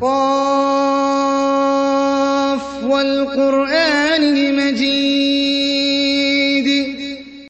قاف ۚ وَالْقُرْآنِ